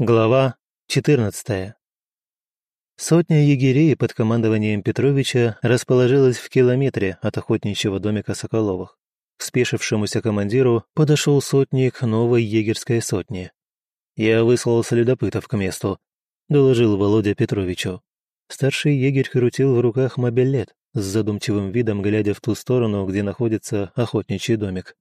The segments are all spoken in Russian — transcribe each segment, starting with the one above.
Глава 14. Сотня егерей под командованием Петровича расположилась в километре от охотничьего домика Соколовых. К спешившемуся командиру подошел сотник новой егерской сотни. «Я выслал следопытов к месту», — доложил Володя Петровичу. Старший егерь крутил в руках мобилет, с задумчивым видом глядя в ту сторону, где находится охотничий домик.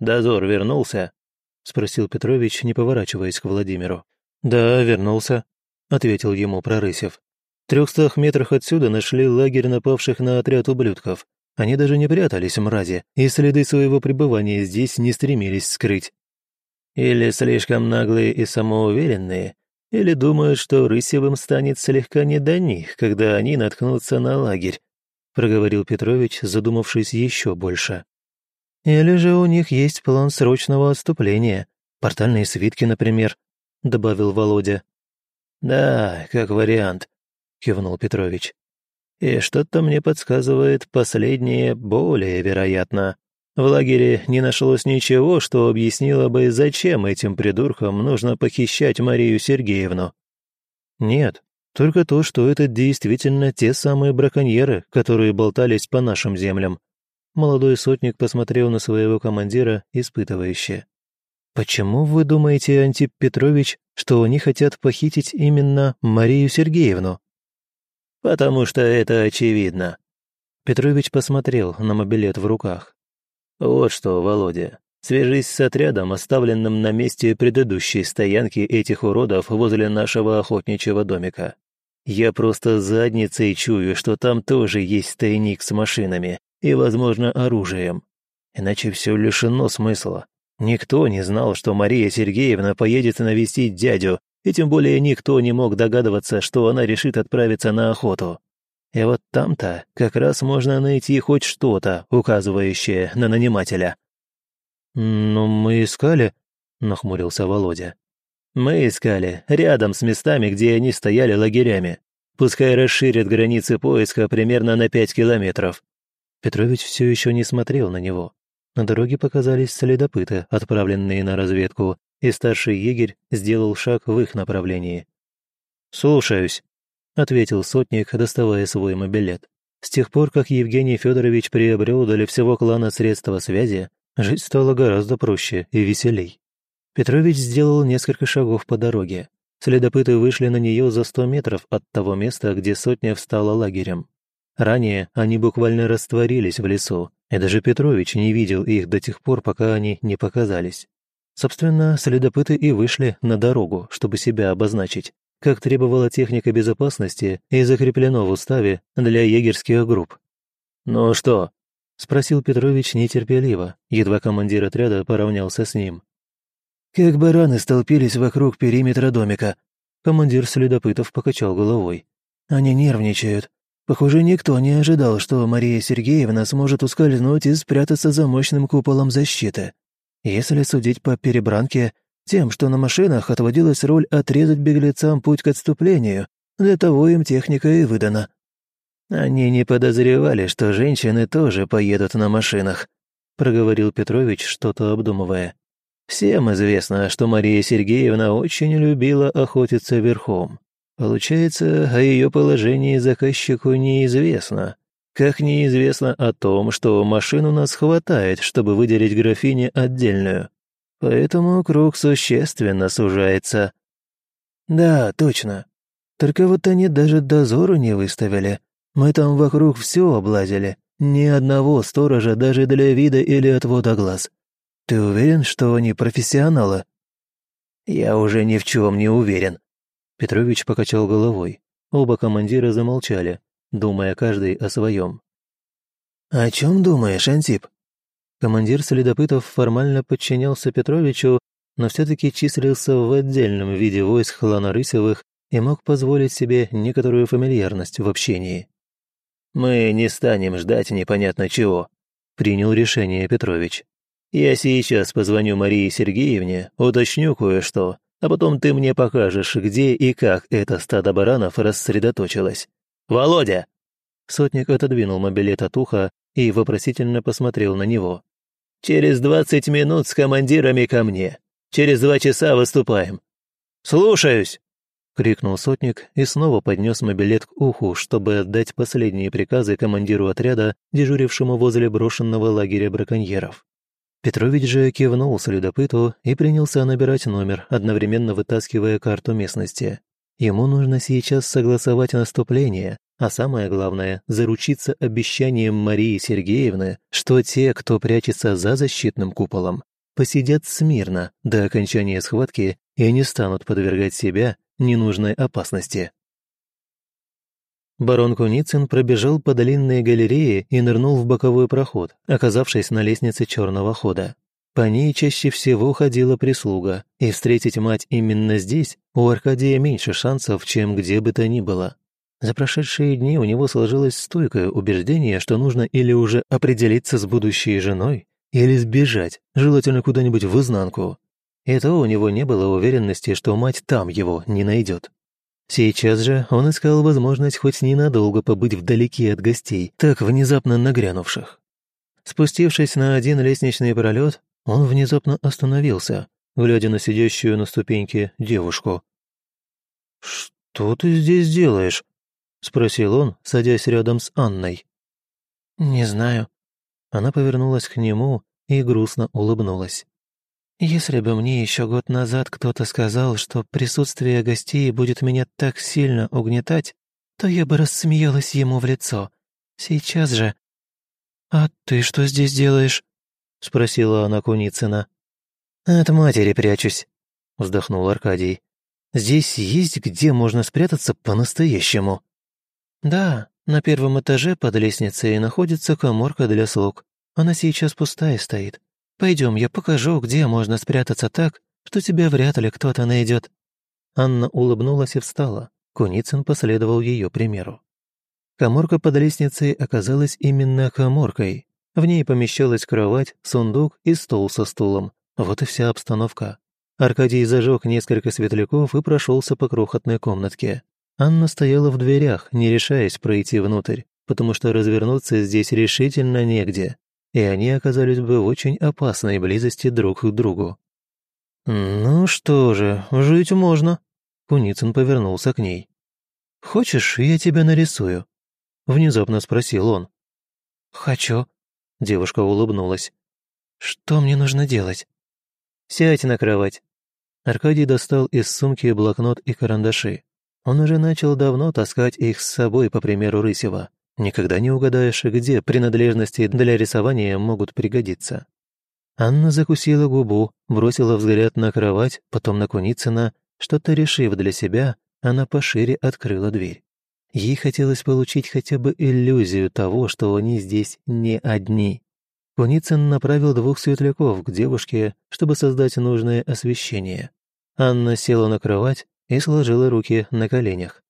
«Дозор вернулся?» — спросил Петрович, не поворачиваясь к Владимиру. «Да, вернулся», — ответил ему Прорысев. «В трехстах метрах отсюда нашли лагерь напавших на отряд ублюдков. Они даже не прятались, мрази, и следы своего пребывания здесь не стремились скрыть». «Или слишком наглые и самоуверенные, или думают, что Рысевым станет слегка не до них, когда они наткнутся на лагерь», — проговорил Петрович, задумавшись еще больше. «Или же у них есть план срочного отступления, портальные свитки, например», — добавил Володя. «Да, как вариант», — кивнул Петрович. «И что-то мне подсказывает последнее более вероятно. В лагере не нашлось ничего, что объяснило бы, зачем этим придуркам нужно похищать Марию Сергеевну». «Нет, только то, что это действительно те самые браконьеры, которые болтались по нашим землям». Молодой сотник посмотрел на своего командира испытывающе. «Почему вы думаете, Антип Петрович, что они хотят похитить именно Марию Сергеевну?» «Потому что это очевидно». Петрович посмотрел на мобилет в руках. «Вот что, Володя, свяжись с отрядом, оставленным на месте предыдущей стоянки этих уродов возле нашего охотничьего домика. Я просто задницей чую, что там тоже есть тайник с машинами и, возможно, оружием. Иначе все лишено смысла. Никто не знал, что Мария Сергеевна поедет навестить дядю, и тем более никто не мог догадываться, что она решит отправиться на охоту. И вот там-то как раз можно найти хоть что-то, указывающее на нанимателя. «Но мы искали», — нахмурился Володя. «Мы искали рядом с местами, где они стояли лагерями. Пускай расширят границы поиска примерно на пять километров». Петрович все еще не смотрел на него. На дороге показались следопыты, отправленные на разведку, и старший егерь сделал шаг в их направлении. «Слушаюсь», — ответил сотник, доставая свой мобилет. С тех пор, как Евгений Федорович приобрел для всего клана средства связи, жить стало гораздо проще и веселей. Петрович сделал несколько шагов по дороге. Следопыты вышли на нее за сто метров от того места, где сотня встала лагерем. Ранее они буквально растворились в лесу, и даже Петрович не видел их до тех пор, пока они не показались. Собственно, следопыты и вышли на дорогу, чтобы себя обозначить, как требовала техника безопасности и закреплено в уставе для егерских групп. «Ну что?» — спросил Петрович нетерпеливо, едва командир отряда поравнялся с ним. «Как бараны столпились вокруг периметра домика», — командир следопытов покачал головой. «Они нервничают. Похоже, никто не ожидал, что Мария Сергеевна сможет ускользнуть и спрятаться за мощным куполом защиты. Если судить по перебранке, тем, что на машинах отводилась роль отрезать беглецам путь к отступлению, для того им техника и выдана. «Они не подозревали, что женщины тоже поедут на машинах», проговорил Петрович, что-то обдумывая. «Всем известно, что Мария Сергеевна очень любила охотиться верхом. Получается, о ее положении заказчику неизвестно. Как неизвестно о том, что машин у нас хватает, чтобы выделить графине отдельную. Поэтому круг существенно сужается. Да, точно. Только вот они даже дозору не выставили. Мы там вокруг все облазили. Ни одного сторожа даже для вида или отвода глаз. Ты уверен, что они профессионалы? Я уже ни в чем не уверен, Петрович покачал головой. Оба командира замолчали, думая каждый о своем. «О чем думаешь, Антип?» Командир следопытов формально подчинялся Петровичу, но все-таки числился в отдельном виде войск клана Рысевых и мог позволить себе некоторую фамильярность в общении. «Мы не станем ждать непонятно чего», — принял решение Петрович. «Я сейчас позвоню Марии Сергеевне, уточню кое-что, а потом ты мне покажешь, где и как это стадо баранов рассредоточилось. Володя!» Сотник отодвинул мобилет от уха и вопросительно посмотрел на него. «Через двадцать минут с командирами ко мне. Через два часа выступаем». «Слушаюсь!» — крикнул сотник и снова поднес мобилет к уху, чтобы отдать последние приказы командиру отряда, дежурившему возле брошенного лагеря браконьеров. Петрович же кивнул следопыту и принялся набирать номер, одновременно вытаскивая карту местности. Ему нужно сейчас согласовать наступление, а самое главное – заручиться обещанием Марии Сергеевны, что те, кто прячется за защитным куполом, посидят смирно до окончания схватки и не станут подвергать себя ненужной опасности. Барон Куницын пробежал по длинной галерее и нырнул в боковой проход, оказавшись на лестнице черного хода. По ней чаще всего ходила прислуга, и встретить мать именно здесь у Аркадия меньше шансов, чем где бы то ни было. За прошедшие дни у него сложилось стойкое убеждение, что нужно или уже определиться с будущей женой, или сбежать, желательно куда-нибудь в изнанку. И то у него не было уверенности, что мать там его не найдет. Сейчас же он искал возможность хоть ненадолго побыть вдалеке от гостей, так внезапно нагрянувших. Спустившись на один лестничный пролет, он внезапно остановился, глядя на сидящую на ступеньке девушку. «Что ты здесь делаешь?» — спросил он, садясь рядом с Анной. «Не знаю». Она повернулась к нему и грустно улыбнулась. Если бы мне еще год назад кто-то сказал, что присутствие гостей будет меня так сильно угнетать, то я бы рассмеялась ему в лицо. Сейчас же... «А ты что здесь делаешь?» — спросила она Куницына. «От матери прячусь», — вздохнул Аркадий. «Здесь есть где можно спрятаться по-настоящему». «Да, на первом этаже под лестницей находится коморка для слуг. Она сейчас пустая стоит. Пойдем, я покажу, где можно спрятаться так, что тебя вряд ли кто-то найдет. Анна улыбнулась и встала. Куницын последовал ее примеру. Коморка под лестницей оказалась именно коморкой. В ней помещалась кровать, сундук и стол со стулом. Вот и вся обстановка. Аркадий зажег несколько светляков и прошелся по крохотной комнатке. Анна стояла в дверях, не решаясь пройти внутрь, потому что развернуться здесь решительно негде и они оказались бы в очень опасной близости друг к другу. «Ну что же, жить можно», — Куницын повернулся к ней. «Хочешь, я тебя нарисую?» — внезапно спросил он. «Хочу», — девушка улыбнулась. «Что мне нужно делать?» «Сядь на кровать». Аркадий достал из сумки блокнот и карандаши. Он уже начал давно таскать их с собой, по примеру Рысева. Никогда не угадаешь, где принадлежности для рисования могут пригодиться. Анна закусила губу, бросила взгляд на кровать, потом на Куницына. Что-то решив для себя, она пошире открыла дверь. Ей хотелось получить хотя бы иллюзию того, что они здесь не одни. Куницын направил двух светляков к девушке, чтобы создать нужное освещение. Анна села на кровать и сложила руки на коленях.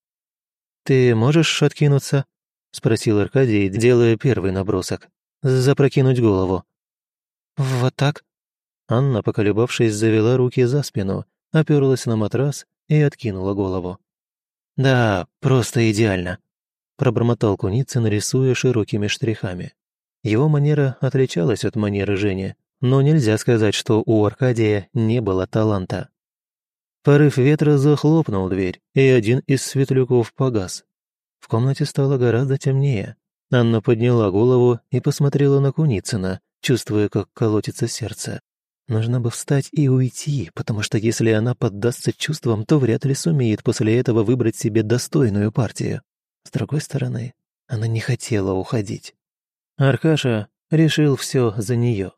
«Ты можешь откинуться?» — спросил Аркадий, делая первый набросок. «Запрокинуть голову». «Вот так?» Анна, поколебавшись, завела руки за спину, оперлась на матрас и откинула голову. «Да, просто идеально», — пробормотал Куницын, рисуя широкими штрихами. Его манера отличалась от манеры Жени, но нельзя сказать, что у Аркадия не было таланта. Порыв ветра захлопнул дверь, и один из светляков погас. В комнате стало гораздо темнее. Анна подняла голову и посмотрела на Куницына, чувствуя, как колотится сердце. Нужно бы встать и уйти, потому что если она поддастся чувствам, то вряд ли сумеет после этого выбрать себе достойную партию. С другой стороны, она не хотела уходить. Аркаша решил все за нее.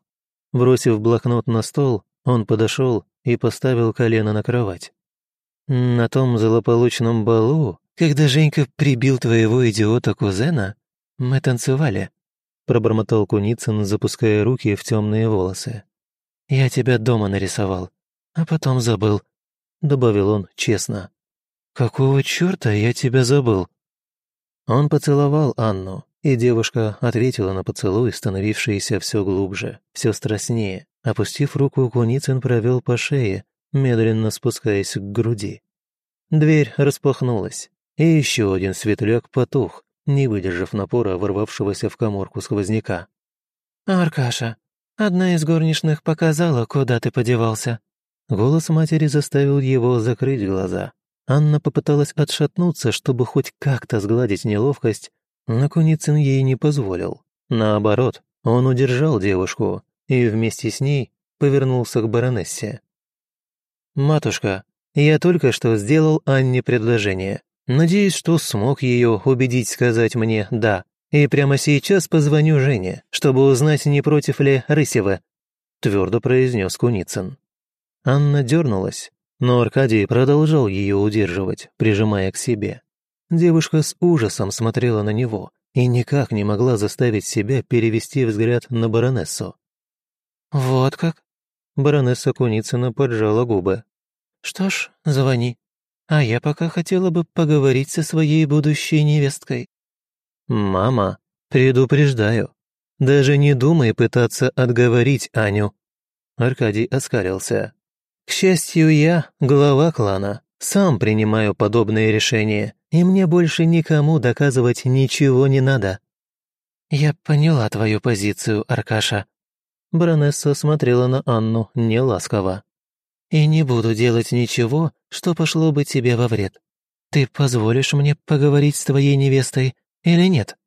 Бросив блокнот на стол, он подошел и поставил колено на кровать. На том злополучном балу когда Женька прибил твоего идиота-кузена, мы танцевали», — пробормотал Куницын, запуская руки в темные волосы. «Я тебя дома нарисовал, а потом забыл», — добавил он честно. «Какого черта я тебя забыл?» Он поцеловал Анну, и девушка ответила на поцелуй, становившийся все глубже, все страстнее. Опустив руку, Куницын провел по шее, медленно спускаясь к груди. Дверь распахнулась и еще один светляк потух, не выдержав напора ворвавшегося в коморку сквозняка. «Аркаша, одна из горничных показала, куда ты подевался». Голос матери заставил его закрыть глаза. Анна попыталась отшатнуться, чтобы хоть как-то сгладить неловкость, но Куницын ей не позволил. Наоборот, он удержал девушку и вместе с ней повернулся к баронессе. «Матушка, я только что сделал Анне предложение. Надеюсь, что смог ее убедить сказать мне «да». И прямо сейчас позвоню Жене, чтобы узнать, не против ли Рысева», твердо произнес Куницын. Анна дернулась, но Аркадий продолжал ее удерживать, прижимая к себе. Девушка с ужасом смотрела на него и никак не могла заставить себя перевести взгляд на баронессу. «Вот как?» Баронесса Куницына поджала губы. «Что ж, звони. А я пока хотела бы поговорить со своей будущей невесткой». «Мама, предупреждаю, даже не думай пытаться отговорить Аню». Аркадий оскалился. «К счастью, я, глава клана, сам принимаю подобные решения, и мне больше никому доказывать ничего не надо». «Я поняла твою позицию, Аркаша», Баронесса смотрела на Анну неласково. «И не буду делать ничего, что пошло бы тебе во вред. Ты позволишь мне поговорить с твоей невестой или нет?»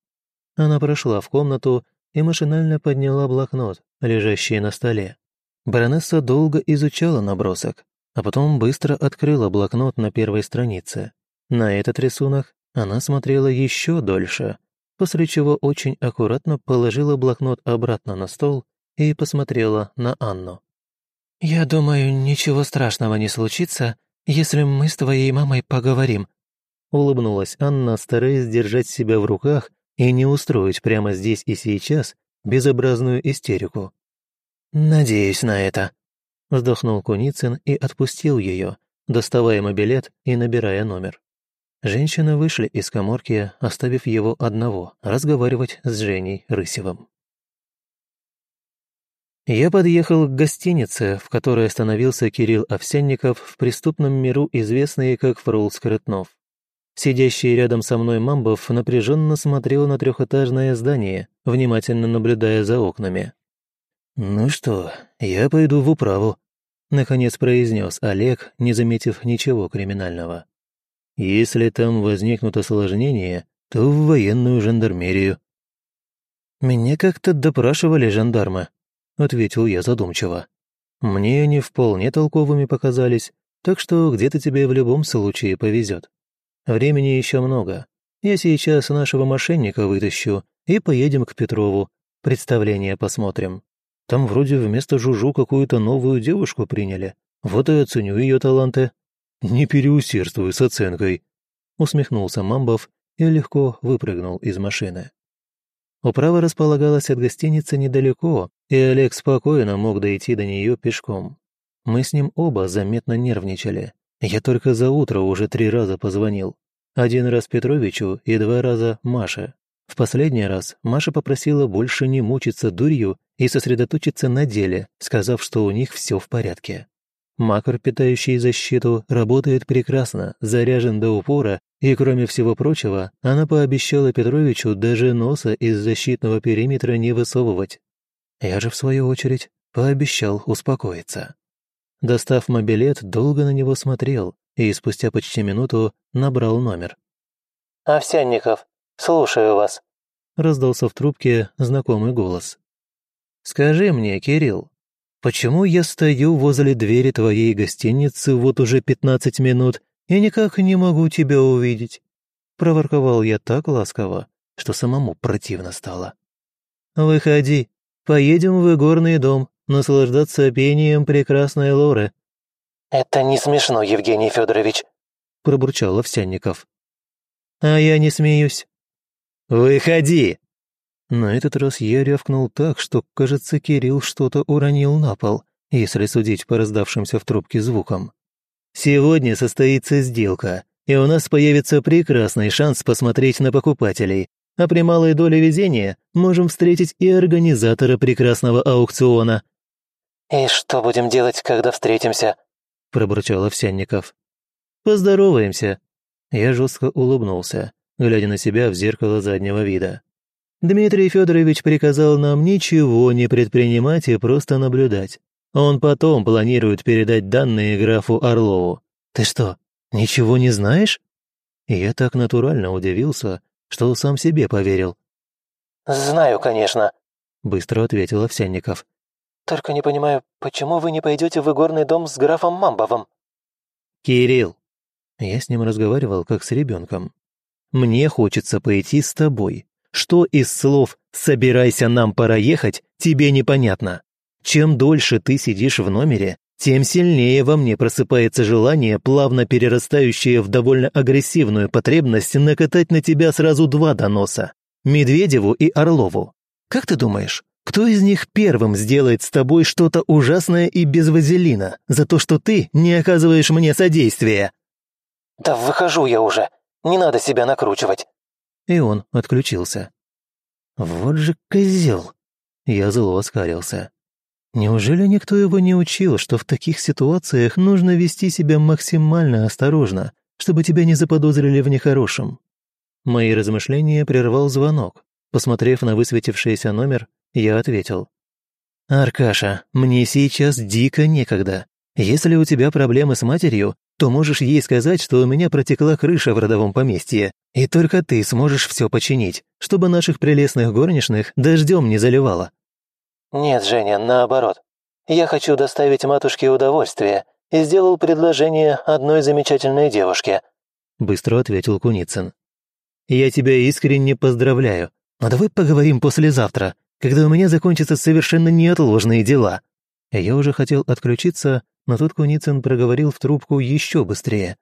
Она прошла в комнату и машинально подняла блокнот, лежащий на столе. Баронесса долго изучала набросок, а потом быстро открыла блокнот на первой странице. На этот рисунок она смотрела еще дольше, после чего очень аккуратно положила блокнот обратно на стол и посмотрела на Анну. «Я думаю, ничего страшного не случится, если мы с твоей мамой поговорим», улыбнулась Анна, стараясь держать себя в руках и не устроить прямо здесь и сейчас безобразную истерику. «Надеюсь на это», вздохнул Куницын и отпустил ее, доставая мобилет и набирая номер. Женщины вышли из коморки, оставив его одного разговаривать с Женей Рысевым. Я подъехал к гостинице, в которой остановился Кирилл Овсянников, в преступном миру известный как Фрул Скрытнов. Сидящий рядом со мной Мамбов напряженно смотрел на трехэтажное здание, внимательно наблюдая за окнами. «Ну что, я пойду в управу», — наконец произнес Олег, не заметив ничего криминального. «Если там возникнут осложнения, то в военную жандармерию». «Меня как-то допрашивали жандармы», ответил я задумчиво. Мне они вполне толковыми показались, так что где-то тебе в любом случае повезет. Времени еще много. Я сейчас нашего мошенника вытащу и поедем к Петрову. Представление посмотрим. Там вроде вместо Жужу какую-то новую девушку приняли. Вот и оценю ее таланты. Не переусердствуй с оценкой. Усмехнулся Мамбов и легко выпрыгнул из машины. Управа располагалась от гостиницы недалеко, и Олег спокойно мог дойти до нее пешком. Мы с ним оба заметно нервничали. Я только за утро уже три раза позвонил. Один раз Петровичу и два раза Маше. В последний раз Маша попросила больше не мучиться дурью и сосредоточиться на деле, сказав, что у них все в порядке. Макар, питающий защиту, работает прекрасно, заряжен до упора, и, кроме всего прочего, она пообещала Петровичу даже носа из защитного периметра не высовывать. Я же, в свою очередь, пообещал успокоиться. Достав мобилет, долго на него смотрел и спустя почти минуту набрал номер. «Овсянников, слушаю вас», — раздался в трубке знакомый голос. «Скажи мне, Кирилл, почему я стою возле двери твоей гостиницы вот уже пятнадцать минут и никак не могу тебя увидеть?» Проворковал я так ласково, что самому противно стало. «Выходи, поедем в игорный дом, наслаждаться пением прекрасной Лоры». «Это не смешно, Евгений Федорович», — пробурчал Овсянников. «А я не смеюсь». «Выходи!» На этот раз я рявкнул так, что, кажется, Кирилл что-то уронил на пол, если судить по раздавшимся в трубке звукам. «Сегодня состоится сделка, и у нас появится прекрасный шанс посмотреть на покупателей, а при малой доле везения можем встретить и организатора прекрасного аукциона». «И что будем делать, когда встретимся?» – пробурчал Овсянников. «Поздороваемся». Я жестко улыбнулся, глядя на себя в зеркало заднего вида. Дмитрий Федорович приказал нам ничего не предпринимать и просто наблюдать. Он потом планирует передать данные графу Орлову. Ты что, ничего не знаешь?» И я так натурально удивился, что сам себе поверил. «Знаю, конечно», — быстро ответил Овсянников. «Только не понимаю, почему вы не пойдете в игорный дом с графом Мамбовым?» «Кирилл!» Я с ним разговаривал, как с ребенком. «Мне хочется пойти с тобой. Что из слов «собирайся, нам пора ехать» тебе непонятно? Чем дольше ты сидишь в номере, тем сильнее во мне просыпается желание, плавно перерастающее в довольно агрессивную потребность накатать на тебя сразу два доноса – Медведеву и Орлову. Как ты думаешь, кто из них первым сделает с тобой что-то ужасное и без вазелина за то, что ты не оказываешь мне содействия?» «Да выхожу я уже, не надо себя накручивать». И он отключился. «Вот же козел!» Я зло оскарился. Неужели никто его не учил, что в таких ситуациях нужно вести себя максимально осторожно, чтобы тебя не заподозрили в нехорошем? Мои размышления прервал звонок. Посмотрев на высветившийся номер, я ответил. «Аркаша, мне сейчас дико некогда. Если у тебя проблемы с матерью, то можешь ей сказать, что у меня протекла крыша в родовом поместье, и только ты сможешь все починить, чтобы наших прелестных горничных дождем не заливало. «Нет, Женя, наоборот. Я хочу доставить матушке удовольствие и сделал предложение одной замечательной девушке», быстро ответил Куницын. «Я тебя искренне поздравляю, но давай поговорим послезавтра, когда у меня закончатся совершенно неотложные дела». Я уже хотел отключиться, но тут Куницын проговорил в трубку еще быстрее.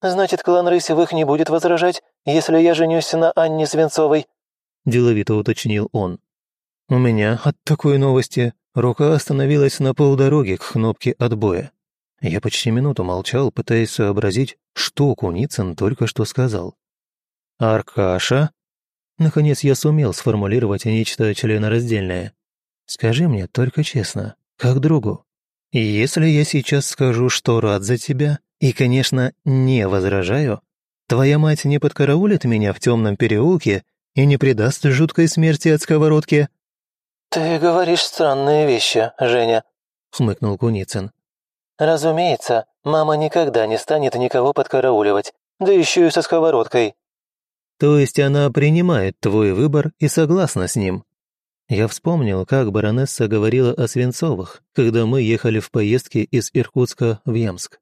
«Значит, клан Рысевых не будет возражать, если я женюсь на Анне Свинцовой?» деловито уточнил он. У меня от такой новости рука остановилась на полдороге к кнопке отбоя. Я почти минуту молчал, пытаясь сообразить, что Куницын только что сказал. «Аркаша?» Наконец я сумел сформулировать нечто членораздельное. «Скажи мне только честно, как другу, если я сейчас скажу, что рад за тебя, и, конечно, не возражаю, твоя мать не подкараулит меня в темном переулке и не предаст жуткой смерти от сковородки?» «Ты говоришь странные вещи, Женя», — хмыкнул Куницын. «Разумеется, мама никогда не станет никого подкарауливать, да еще и со сковородкой». «То есть она принимает твой выбор и согласна с ним?» Я вспомнил, как баронесса говорила о Свинцовых, когда мы ехали в поездке из Иркутска в Ямск.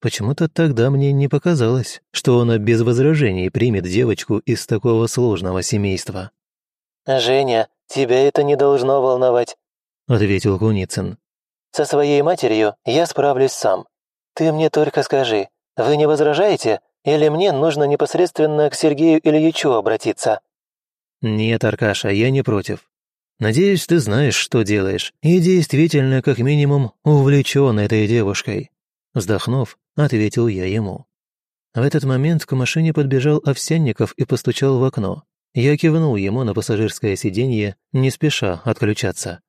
Почему-то тогда мне не показалось, что она без возражений примет девочку из такого сложного семейства. «Женя, тебя это не должно волновать», — ответил Куницын. «Со своей матерью я справлюсь сам. Ты мне только скажи, вы не возражаете, или мне нужно непосредственно к Сергею Ильичу обратиться?» «Нет, Аркаша, я не против. Надеюсь, ты знаешь, что делаешь, и действительно, как минимум, увлечен этой девушкой». Вздохнув, ответил я ему. В этот момент к машине подбежал Овсянников и постучал в окно. Я кивнул ему на пассажирское сиденье, не спеша отключаться.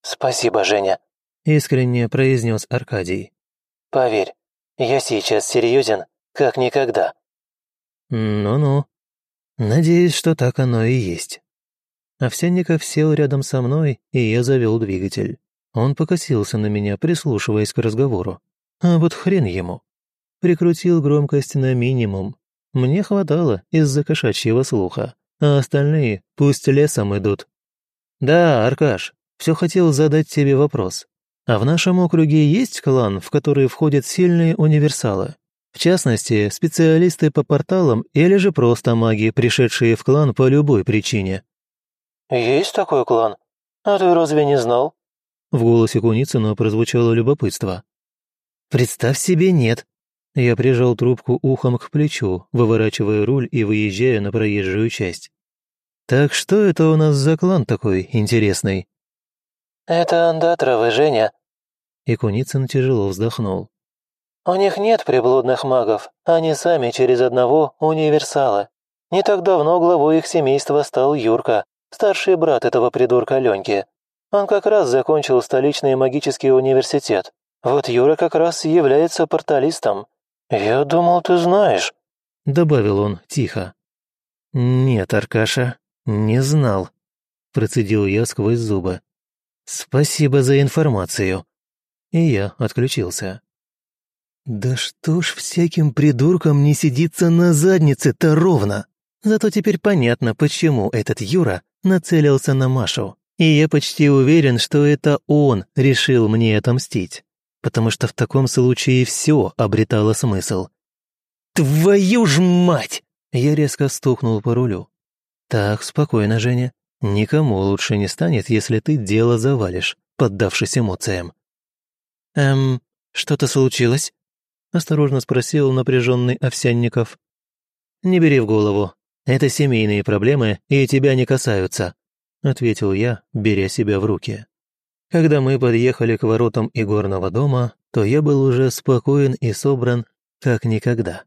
«Спасибо, Женя», — искренне произнес Аркадий. «Поверь, я сейчас серьезен, как никогда». «Ну-ну. Надеюсь, что так оно и есть». Овсянников сел рядом со мной, и я завел двигатель. Он покосился на меня, прислушиваясь к разговору. А вот хрен ему. Прикрутил громкость на минимум. Мне хватало из-за кошачьего слуха а остальные пусть лесом идут. Да, Аркаш, все хотел задать тебе вопрос. А в нашем округе есть клан, в который входят сильные универсалы? В частности, специалисты по порталам или же просто маги, пришедшие в клан по любой причине? «Есть такой клан? А ты разве не знал?» В голосе Куницына прозвучало любопытство. «Представь себе, нет. Я прижал трубку ухом к плечу, выворачивая руль и выезжая на проезжую часть. «Так что это у нас за клан такой интересный?» «Это Андатровы, Женя». И Куницын тяжело вздохнул. «У них нет приблудных магов, они сами через одного универсала. Не так давно главой их семейства стал Юрка, старший брат этого придурка Леньки. Он как раз закончил столичный магический университет. Вот Юра как раз является порталистом. «Я думал, ты знаешь», — добавил он тихо. «Нет, Аркаша, не знал», — процедил я сквозь зубы. «Спасибо за информацию. и я отключился. «Да что ж всяким придуркам не сидится на заднице-то ровно!» Зато теперь понятно, почему этот Юра нацелился на Машу. И я почти уверен, что это он решил мне отомстить. Потому что в таком случае все обретало смысл. «Твою ж мать!» Я резко стукнул по рулю. «Так, спокойно, Женя. Никому лучше не станет, если ты дело завалишь, поддавшись эмоциям». «Эм, что-то случилось?» Осторожно спросил напряженный Овсянников. «Не бери в голову. Это семейные проблемы и тебя не касаются», ответил я, беря себя в руки. Когда мы подъехали к воротам игорного дома, то я был уже спокоен и собран, как никогда.